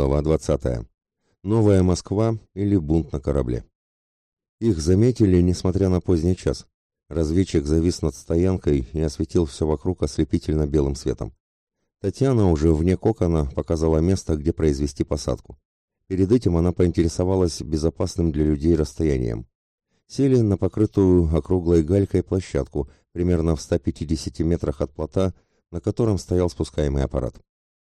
Глава 20. Новая Москва или бунт на корабле. Их заметили, несмотря на поздний час. Разведчик завис над стоянкой и осветил все вокруг ослепительно белым светом. Татьяна уже вне кокона показала место, где произвести посадку. Перед этим она поинтересовалась безопасным для людей расстоянием. Сели на покрытую округлой галькой площадку, примерно в 150 метрах от плота, на котором стоял спускаемый аппарат.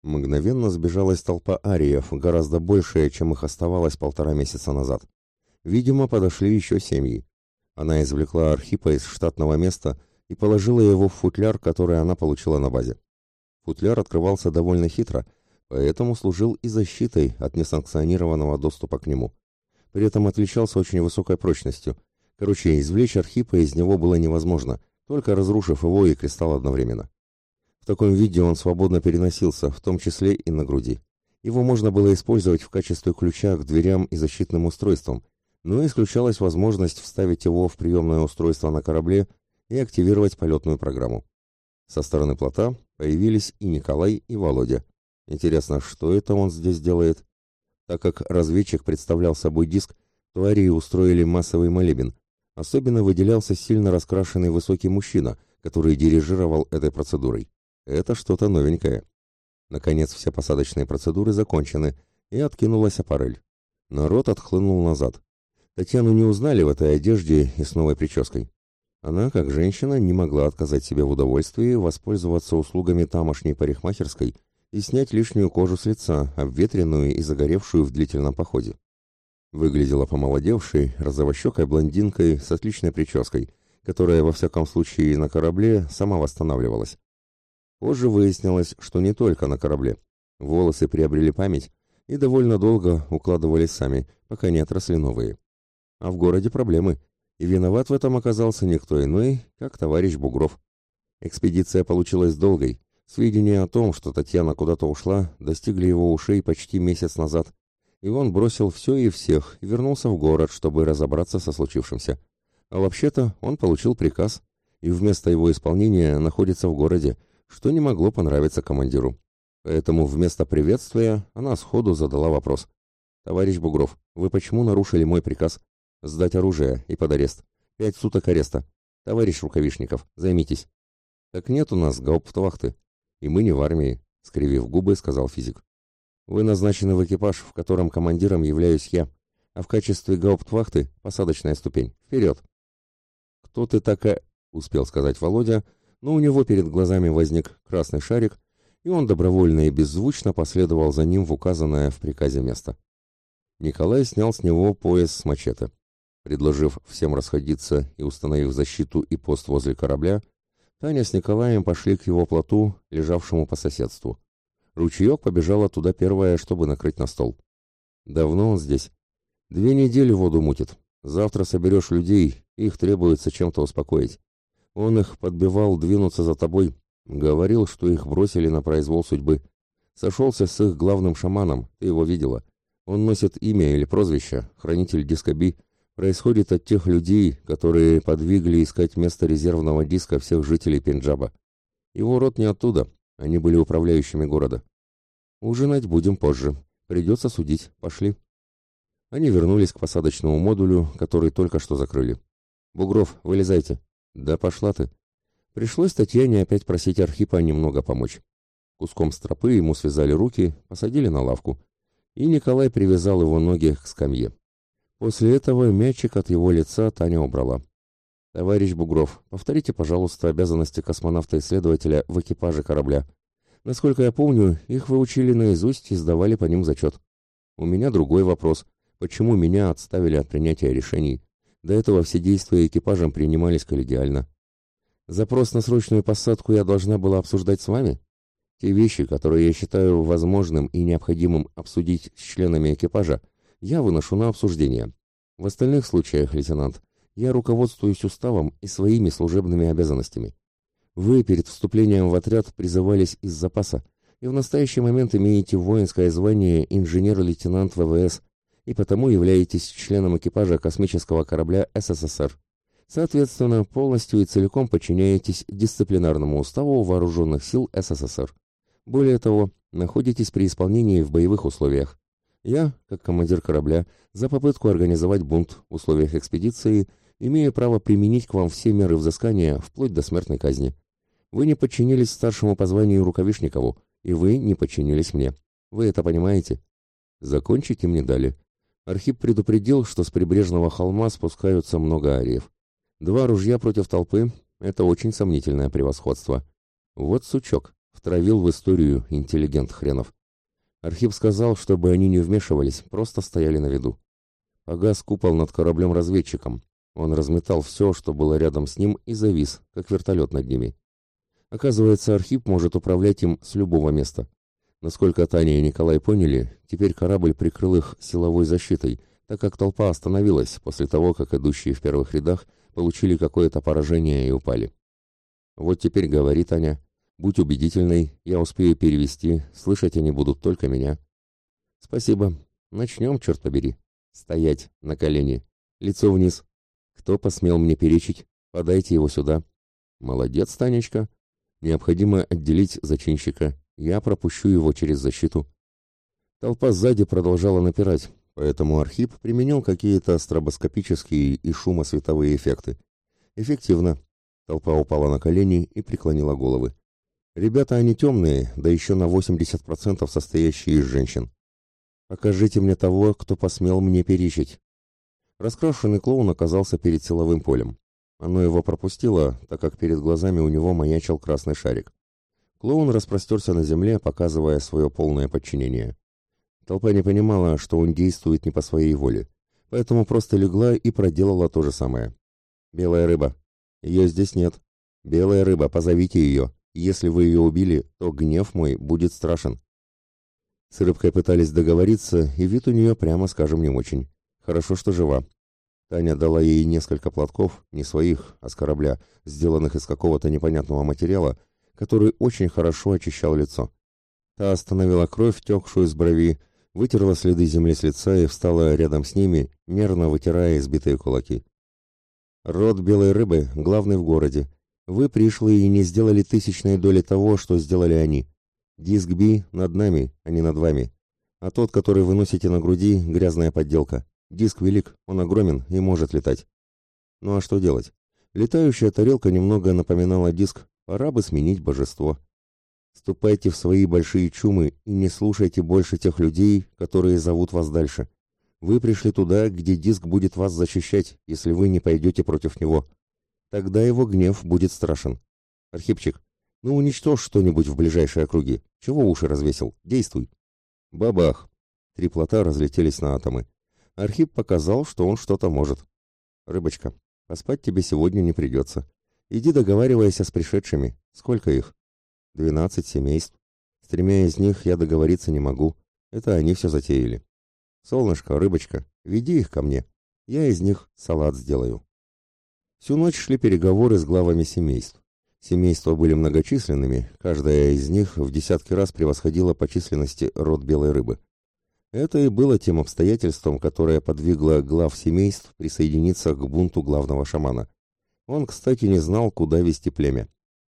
Мгновенно сбежалась толпа ариев, гораздо большая, чем их оставалось полтора месяца назад. Видимо, подошли еще семьи. Она извлекла Архипа из штатного места и положила его в футляр, который она получила на базе. Футляр открывался довольно хитро, поэтому служил и защитой от несанкционированного доступа к нему. При этом отличался очень высокой прочностью. Короче, извлечь Архипа из него было невозможно, только разрушив его и кристалл одновременно. В таком виде он свободно переносился, в том числе и на груди. Его можно было использовать в качестве ключа к дверям и защитным устройствам, но исключалась возможность вставить его в приемное устройство на корабле и активировать полетную программу. Со стороны плота появились и Николай, и Володя. Интересно, что это он здесь делает? Так как разведчик представлял собой диск, то арии устроили массовый молебен. Особенно выделялся сильно раскрашенный высокий мужчина, который дирижировал этой процедурой. Это что-то новенькое. Наконец все посадочные процедуры закончены, и откинулась аппарель. Народ отхлынул назад. Татьяну не узнали в этой одежде и с новой прической. Она, как женщина, не могла отказать себе в удовольствии воспользоваться услугами тамошней парикмахерской и снять лишнюю кожу с лица, обветренную и загоревшую в длительном походе. Выглядела помолодевшей, розовощекой блондинкой с отличной прической, которая, во всяком случае, на корабле сама восстанавливалась. Позже выяснилось, что не только на корабле. Волосы приобрели память и довольно долго укладывались сами, пока не отросли новые. А в городе проблемы, и виноват в этом оказался никто иной, как товарищ Бугров. Экспедиция получилась долгой. Сведения о том, что Татьяна куда-то ушла, достигли его ушей почти месяц назад, и он бросил все и всех и вернулся в город, чтобы разобраться со случившимся. А вообще-то он получил приказ, и вместо его исполнения находится в городе, что не могло понравиться командиру. Поэтому вместо приветствия она сходу задала вопрос. «Товарищ Бугров, вы почему нарушили мой приказ? Сдать оружие и под арест. Пять суток ареста. Товарищ Рукавишников, займитесь». «Так нет у нас гауптвахты, и мы не в армии», — скривив губы, сказал физик. «Вы назначены в экипаж, в котором командиром являюсь я, а в качестве гауптвахты — посадочная ступень. Вперед!» «Кто ты такая?» — успел сказать Володя, — но у него перед глазами возник красный шарик, и он добровольно и беззвучно последовал за ним в указанное в приказе место. Николай снял с него пояс с мачете. Предложив всем расходиться и установив защиту и пост возле корабля, Таня с Николаем пошли к его плоту, лежавшему по соседству. Ручеек побежала туда первая, чтобы накрыть на стол. Давно он здесь. Две недели воду мутит. Завтра соберешь людей, их требуется чем-то успокоить. Он их подбивал двинуться за тобой, говорил, что их бросили на произвол судьбы. Сошелся с их главным шаманом, ты его видела. Он носит имя или прозвище, хранитель диска Би, происходит от тех людей, которые подвигли искать место резервного диска всех жителей Пенджаба. Его род не оттуда, они были управляющими города. Ужинать будем позже. Придется судить. Пошли. Они вернулись к посадочному модулю, который только что закрыли. «Бугров, вылезайте», «Да пошла ты!» Пришлось Татьяне опять просить Архипа немного помочь. Куском стропы ему связали руки, посадили на лавку, и Николай привязал его ноги к скамье. После этого мячик от его лица Таня убрала. «Товарищ Бугров, повторите, пожалуйста, обязанности космонавта-исследователя в экипаже корабля. Насколько я помню, их вы учили наизусть и сдавали по ним зачет. У меня другой вопрос. Почему меня отставили от принятия решений? До этого все действия экипажем принимались коллегиально. Запрос на срочную посадку я должна была обсуждать с вами? Те вещи, которые я считаю возможным и необходимым обсудить с членами экипажа, я выношу на обсуждение. В остальных случаях, лейтенант, я руководствуюсь уставом и своими служебными обязанностями. Вы перед вступлением в отряд призывались из запаса и в настоящий момент имеете воинское звание инженер-лейтенант ВВС и потому являетесь членом экипажа космического корабля СССР. Соответственно, полностью и целиком подчиняетесь дисциплинарному уставу Вооруженных сил СССР. Более того, находитесь при исполнении в боевых условиях. Я, как командир корабля, за попытку организовать бунт в условиях экспедиции, имею право применить к вам все меры взыскания, вплоть до смертной казни. Вы не подчинились старшему по званию Рукавишникову, и вы не подчинились мне. Вы это понимаете? Закончить им не дали. Архип предупредил, что с прибрежного холма спускаются много ариев. Два ружья против толпы — это очень сомнительное превосходство. Вот сучок, втравил в историю интеллигент хренов. Архип сказал, чтобы они не вмешивались, просто стояли на виду. Погас купол над кораблем-разведчиком. Он разметал все, что было рядом с ним, и завис, как вертолет над ними. Оказывается, Архип может управлять им с любого места. Насколько Таня и Николай поняли, теперь корабль прикрыл их силовой защитой, так как толпа остановилась после того, как идущие в первых рядах получили какое-то поражение и упали. «Вот теперь говорит Таня, будь убедительной, я успею перевести, слышать они будут только меня». «Спасибо. Начнем, черт побери. Стоять, на колени, лицо вниз. Кто посмел мне перечить? Подайте его сюда». «Молодец, Танечка. Необходимо отделить зачинщика. Я пропущу его через защиту. Толпа сзади продолжала напирать, поэтому Архип применил какие-то стробоскопические и шумосветовые эффекты. Эффективно. Толпа упала на колени и преклонила головы. Ребята они темные, да еще на 80% состоящие из женщин. Покажите мне того, кто посмел мне перечить. Раскрашенный клоун оказался перед силовым полем. Оно его пропустило, так как перед глазами у него маячил красный шарик. Клоун распростерся на земле, показывая свое полное подчинение. Толпа не понимала, что он действует не по своей воле, поэтому просто легла и проделала то же самое. «Белая рыба. Ее здесь нет. Белая рыба, позовите ее. Если вы ее убили, то гнев мой будет страшен». С рыбкой пытались договориться, и вид у нее, прямо скажем, не очень. Хорошо, что жива. Таня дала ей несколько платков, не своих, а с корабля, сделанных из какого-то непонятного материала, который очень хорошо очищал лицо. Та остановила кровь, текшую с брови, вытерла следы земли с лица и встала рядом с ними, нервно вытирая избитые кулаки. «Род белой рыбы, главный в городе. Вы пришли и не сделали тысячной доли того, что сделали они. Диск Би над нами, а не над вами. А тот, который вы носите на груди, грязная подделка. Диск велик, он огромен и может летать. Ну а что делать? Летающая тарелка немного напоминала диск, Пора бы сменить божество. Ступайте в свои большие чумы и не слушайте больше тех людей, которые зовут вас дальше. Вы пришли туда, где диск будет вас защищать, если вы не пойдете против него. Тогда его гнев будет страшен. Архипчик, ну уничтожь что-нибудь в ближайшей округе. Чего уши развесил? Действуй. Бабах! Три плота разлетелись на атомы. Архип показал, что он что-то может. Рыбочка, поспать тебе сегодня не придется. Иди договаривайся с пришедшими. Сколько их? Двенадцать семейств. С тремя из них я договориться не могу. Это они все затеяли. Солнышко, рыбочка, веди их ко мне. Я из них салат сделаю. Всю ночь шли переговоры с главами семейств. Семейства были многочисленными, каждая из них в десятки раз превосходила по численности род белой рыбы. Это и было тем обстоятельством, которое подвигло глав семейств присоединиться к бунту главного шамана. Он, кстати, не знал, куда вести племя.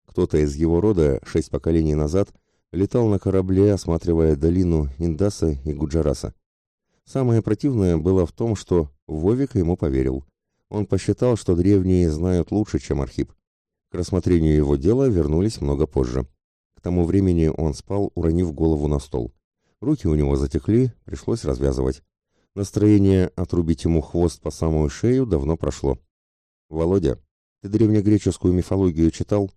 Кто-то из его рода шесть поколений назад летал на корабле, осматривая долину Индаса и Гуджараса. Самое противное было в том, что Вовик ему поверил. Он посчитал, что древние знают лучше, чем Архип. К рассмотрению его дела вернулись много позже. К тому времени он спал, уронив голову на стол. Руки у него затекли, пришлось развязывать. Настроение отрубить ему хвост по самую шею давно прошло. «Володя, ты древнегреческую мифологию читал?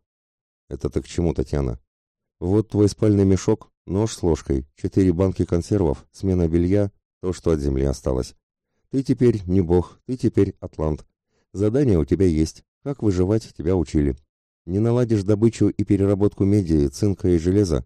Это ты к чему, Татьяна? Вот твой спальный мешок, нож с ложкой, четыре банки консервов, смена белья, то, что от земли осталось. Ты теперь не бог, ты теперь атлант. Задание у тебя есть. Как выживать, тебя учили. Не наладишь добычу и переработку меди, цинка и железа,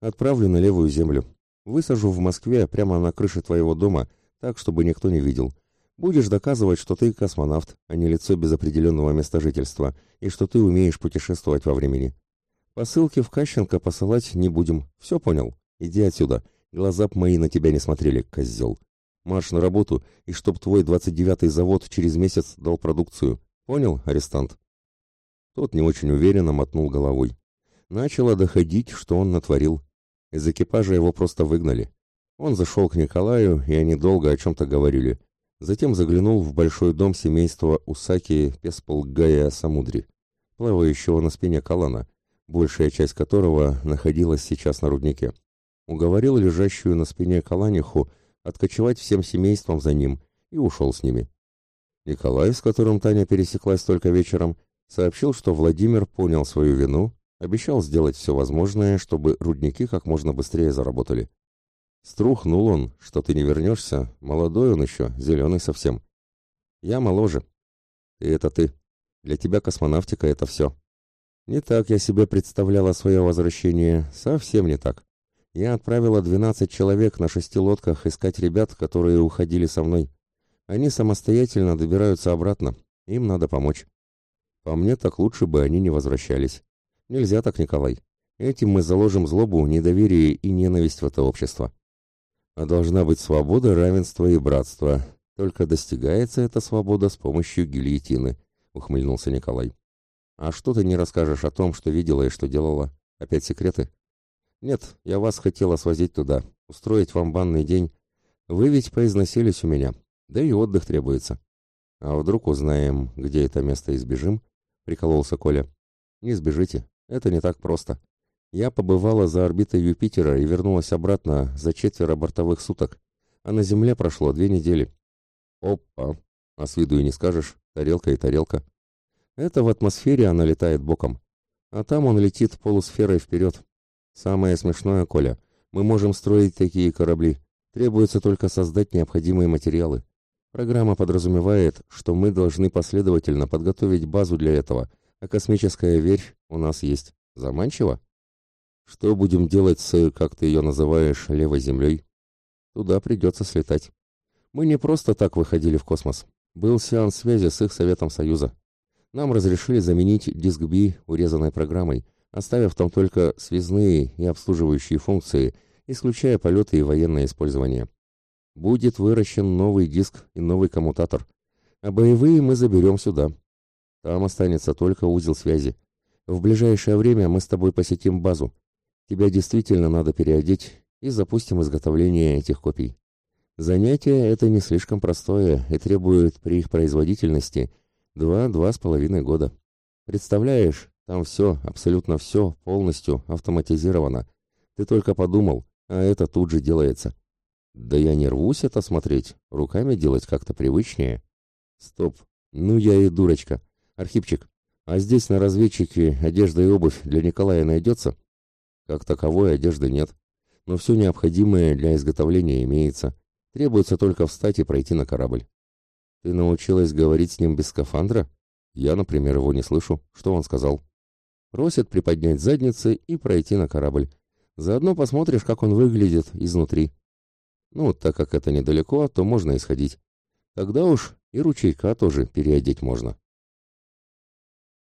отправлю на левую землю. Высажу в Москве прямо на крыше твоего дома, так, чтобы никто не видел. Будешь доказывать, что ты космонавт, а не лицо без определенного места жительства, и что ты умеешь путешествовать во времени. Посылки в Кащенко посылать не будем. Все понял? Иди отсюда. Глаза б мои на тебя не смотрели, козел. Марш на работу, и чтоб твой двадцать девятый завод через месяц дал продукцию. Понял, арестант?» Тот не очень уверенно мотнул головой. Начало доходить, что он натворил. Из экипажа его просто выгнали. Он зашел к Николаю, и они долго о чем-то говорили. Затем заглянул в большой дом семейства Усаки Песполгая Самудри, плавающего на спине Калана, большая часть которого находилась сейчас на руднике. Уговорил лежащую на спине Каланиху откочевать всем семейством за ним и ушел с ними. Николай, с которым Таня пересеклась только вечером, сообщил, что Владимир понял свою вину, обещал сделать все возможное, чтобы рудники как можно быстрее заработали. Струхнул он, что ты не вернешься, молодой он еще, зеленый совсем. Я моложе. И это ты. Для тебя космонавтика — это все. Не так я себе представляла свое возвращение, совсем не так. Я отправила 12 человек на шести лодках искать ребят, которые уходили со мной. Они самостоятельно добираются обратно, им надо помочь. По мне, так лучше бы они не возвращались. Нельзя так, Николай. Этим мы заложим злобу, недоверие и ненависть в это общество. А должна быть свобода, равенство и братство. Только достигается эта свобода с помощью гильотины, ухмыльнулся Николай. А что ты не расскажешь о том, что видела и что делала? Опять секреты? Нет, я вас хотела свозить туда, устроить вам банный день. Вы ведь поизносились у меня, да и отдых требуется. А вдруг узнаем, где это место и сбежим? — прикололся Коля. «Не сбежите, это не так просто. Я побывала за орбитой Юпитера и вернулась обратно за четверо бортовых суток, а на Земле прошло две недели». «Опа! А с виду и не скажешь, тарелка и тарелка. Это в атмосфере она летает боком, а там он летит полусферой вперед. Самое смешное, Коля, мы можем строить такие корабли, требуется только создать необходимые материалы». Программа подразумевает, что мы должны последовательно подготовить базу для этого, а космическая верь у нас есть. Заманчиво? Что будем делать с, как ты ее называешь, левой землей? Туда придется слетать. Мы не просто так выходили в космос. Был сеанс связи с их Советом Союза. Нам разрешили заменить диск B урезанной программой, оставив там только связные и обслуживающие функции, исключая полеты и военное использование. Будет выращен новый диск и новый коммутатор. А боевые мы заберем сюда. Там останется только узел связи. В ближайшее время мы с тобой посетим базу. Тебя действительно надо переодеть и запустим изготовление этих копий. Занятие это не слишком простое и требует при их производительности два-два с половиной года. Представляешь, там все, абсолютно все, полностью автоматизировано. Ты только подумал, а это тут же делается. Да я не рвусь это смотреть, руками делать как-то привычнее. Стоп, ну я и дурочка. Архипчик, а здесь на разведчике одежда и обувь для Николая найдется? Как таковой одежды нет, но все необходимое для изготовления имеется. Требуется только встать и пройти на корабль. Ты научилась говорить с ним без скафандра? Я, например, его не слышу. Что он сказал? Просит приподнять задницы и пройти на корабль. Заодно посмотришь, как он выглядит изнутри. Ну, так как это недалеко, то можно исходить. Тогда уж и ручейка тоже переодеть можно.